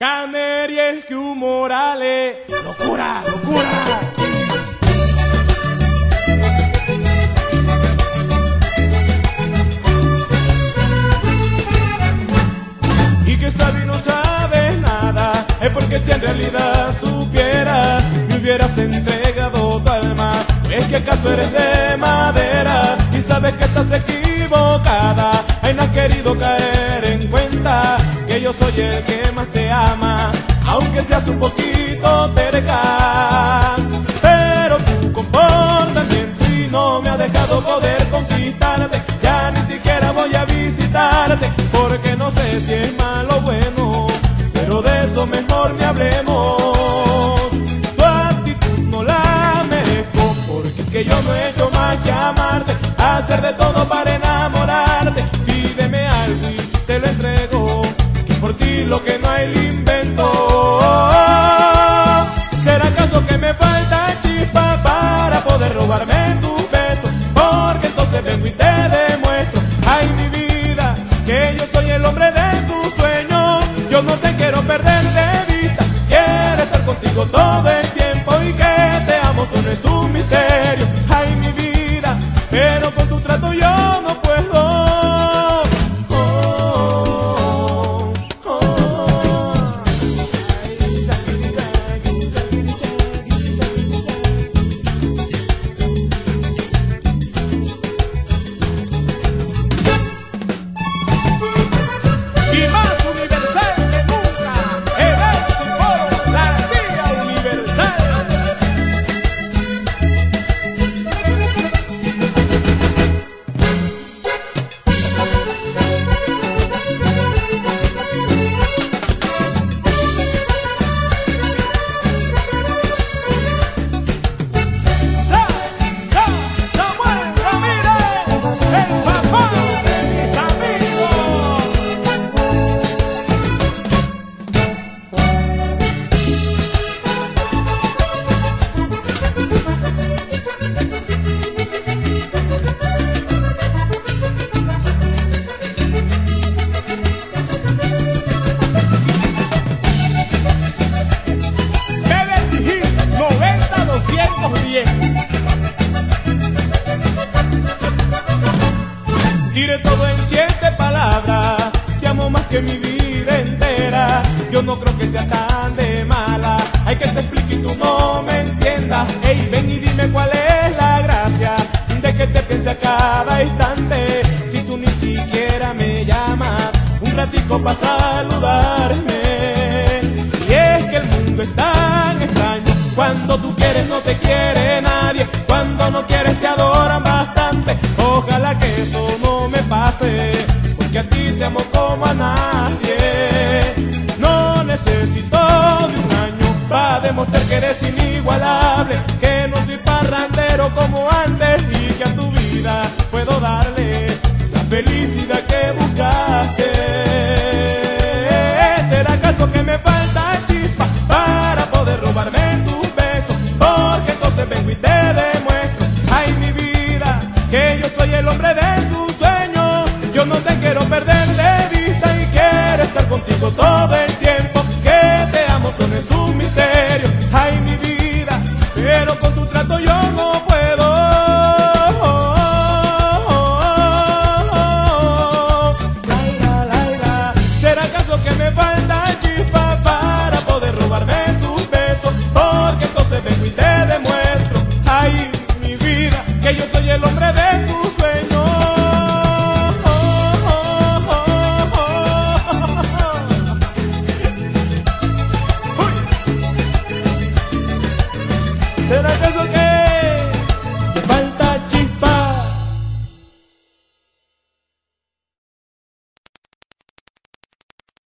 Caneriel que humorale, locura, locura. Y que sabe y no sabe nada, es porque si en realidad supiera, me hubieras entregado tu alma. Es que acaso eres de madera y sabes que estás equivocada. Ay, no has querido caer yo soy el que más te ama, aunque seas un poquito terca. Pero tu comportamiento y no me ha dejado poder conquistarte. Ya ni siquiera voy a visitarte, porque no sé si es malo o bueno, pero de eso mejor ni hablemos. Tu actitud no la merezco, porque que yo no he hecho más que amarte, hacer de todo para enamorarte. Entonces vengo y te demuestro, ay mi vida, que yo soy el hombre de tus sueños. Yo no te quiero perder de vista, quiero estar contigo todo el tiempo y que te amo, eso no es un misterio. Ay mi vida, pero con tu trato yo no puedo. Diré todo en siete palabras. Te amo más que mi vida entera. Yo no creo que sea tan de mala. Hay que te explique y tú no me entiendas. Ey, ven y dime cuál es la gracia de que te piense a cada instante. Si tú ni siquiera me llamas un ratico para saludarme. Y es que el mundo es tan extraño. Cuando tú quieres, no te quieres. antes y que a tu vida puedo darle la felicidad que buscaste. ¿Será acaso que me falta chispa para poder robarme tu beso? Porque entonces vengo y te demuestro, ay mi vida, que yo soy el hombre de tu sueño. Yo no tengo